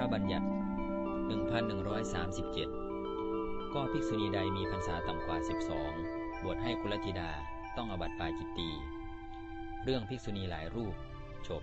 ระบัญญัติ 1137 ก็ภิกษุณีใดมีพรรษาต่ำกว่า 12 บวชให้กุลธิดาต้องอบัติปาจิตตี เรื่องภิกษุณีหลายรูปจบ